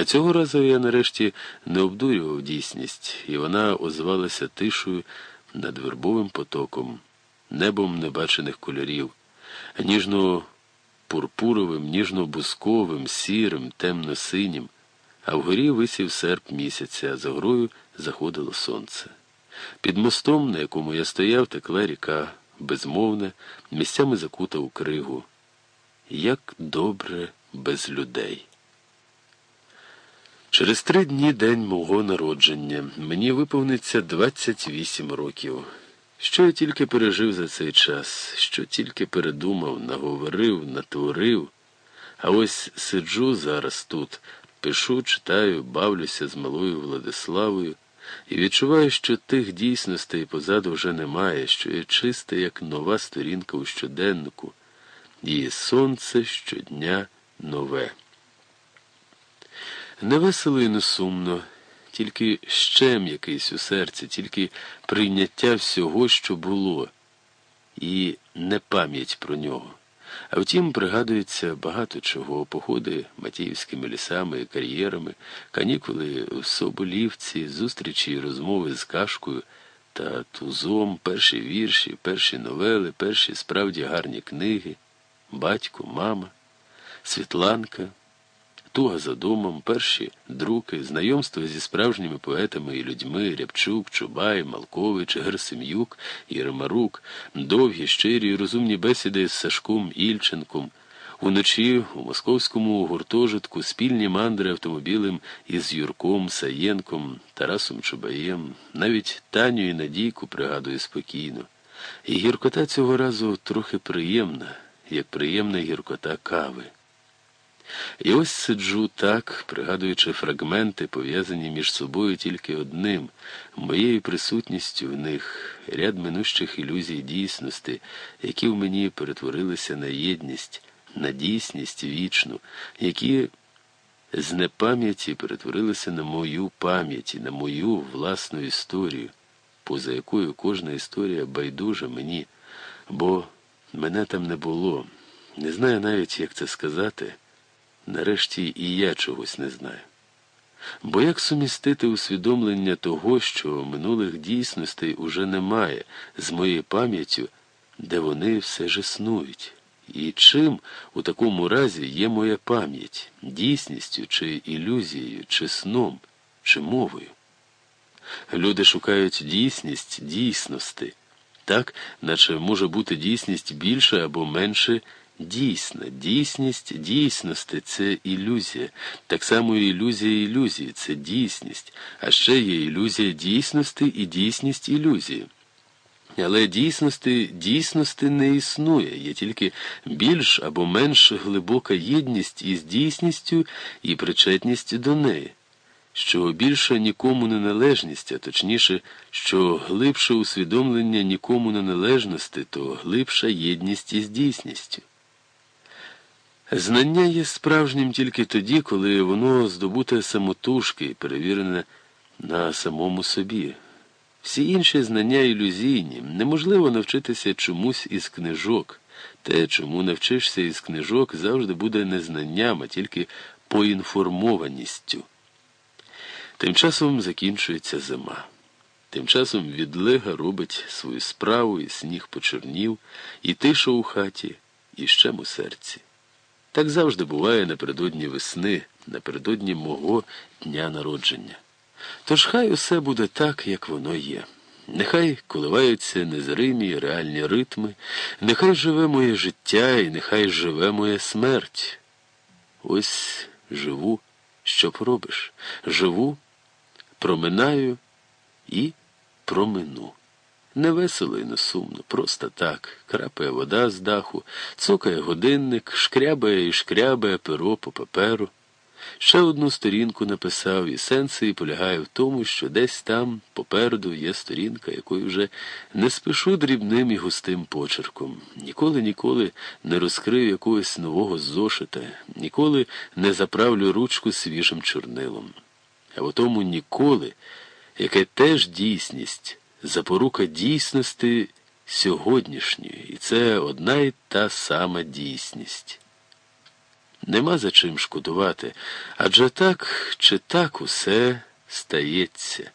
А цього разу я нарешті не обдурював дійсність, і вона озвалася тишою над вербовим потоком, небом небачених кольорів, ніжно-пурпуровим, ніжно-бусковим, сірим, темно-синім, а вгорі висів серп місяця, а за грою заходило сонце. Під мостом, на якому я стояв, текла ріка, безмовна, місцями закута у кригу. Як добре без людей. Через три дні день мого народження мені виповниться 28 років. Що я тільки пережив за цей час, що тільки передумав, наговорив, натворив. А ось сиджу зараз тут, пишу, читаю, бавлюся з малою Владиславою і відчуваю, що тих дійсностей позаду вже немає, що я чиста, як нова сторінка у щоденнику, і сонце щодня нове. Не весело і не сумно, тільки щем якийсь у серці, тільки прийняття всього, що було, і не пам'ять про нього. А втім, пригадується багато чого, походи матіївськими лісами кар'єрами, канікули в Соболівці, зустрічі і розмови з кашкою та тузом, перші вірші, перші новели, перші справді гарні книги, батько, мама, Світланка туга за домом, перші друки, знайомства зі справжніми поетами і людьми Рябчук, Чубай, Малкович, Герсим'юк, Єрмарук, довгі, щирі, розумні бесіди з Сашком Ільченком. Уночі у московському гуртожитку спільні мандри автомобілем із Юрком, Саєнком, Тарасом Чубаєм, навіть Таню і Надійку пригадую спокійно. І гіркота цього разу трохи приємна, як приємна гіркота кави. І ось сиджу так, пригадуючи фрагменти, пов'язані між собою тільки одним, моєю присутністю в них ряд минущих ілюзій дійсності, які в мені перетворилися на єдність, на дійсність вічну, які з непам'яті перетворилися на мою пам'ять на мою власну історію, поза якою кожна історія байдужа мені, бо мене там не було. Не знаю навіть, як це сказати. Нарешті і я чогось не знаю. Бо як сумістити усвідомлення того, що минулих дійсностей уже немає з моєю пам'яттю, де вони все ж існують? І чим у такому разі є моя пам'ять, дійсністю чи ілюзією, чи сном, чи мовою? Люди шукають дійсність дійсності, так, наче може бути дійсність більше або менше Дійсна, дійсність дійсності це ілюзія. Так само і ілюзія ілюзії це дійсність, а ще є ілюзія дійсності і дійсність ілюзії. Але дійсності дійсності не існує, є тільки більш або менш глибока єдність із дійсністю і причетність до неї, що більша нікому не належність, а точніше, що глибше усвідомлення нікому не належності, то глибша єдність із дійсністю. Знання є справжнім тільки тоді, коли воно здобуте самотужки і перевірене на самому собі. Всі інші знання ілюзійні, неможливо навчитися чомусь із книжок. Те, чому навчишся із книжок, завжди буде не знанням, а тільки поінформованістю. Тим часом закінчується зима. Тим часом відлига робить свою справу, і сніг почернів, і тиша у хаті, і щем у серці. Так завжди буває напередодні весни, напередодні мого дня народження. Тож хай усе буде так, як воно є. Нехай коливаються незримі реальні ритми, нехай живе моє життя і нехай живе моя смерть. Ось живу, що поробиш? Живу, проминаю і промину. Не весело і не сумно, просто так. Крапає вода з даху, цокає годинник, шкрябає і шкрябає перо по паперу. Ще одну сторінку написав, і сенс полягає в тому, що десь там попереду є сторінка, якою вже не спішу дрібним і густим почерком. Ніколи, ніколи не розкрив якогось нового зошита, ніколи не заправлю ручку свіжим чорнилом. А в тому ніколи, яке теж дійсність запорука дійсності сьогоднішньої, і це одна й та сама дійсність. Нема за чим шкодувати, адже так чи так усе стається.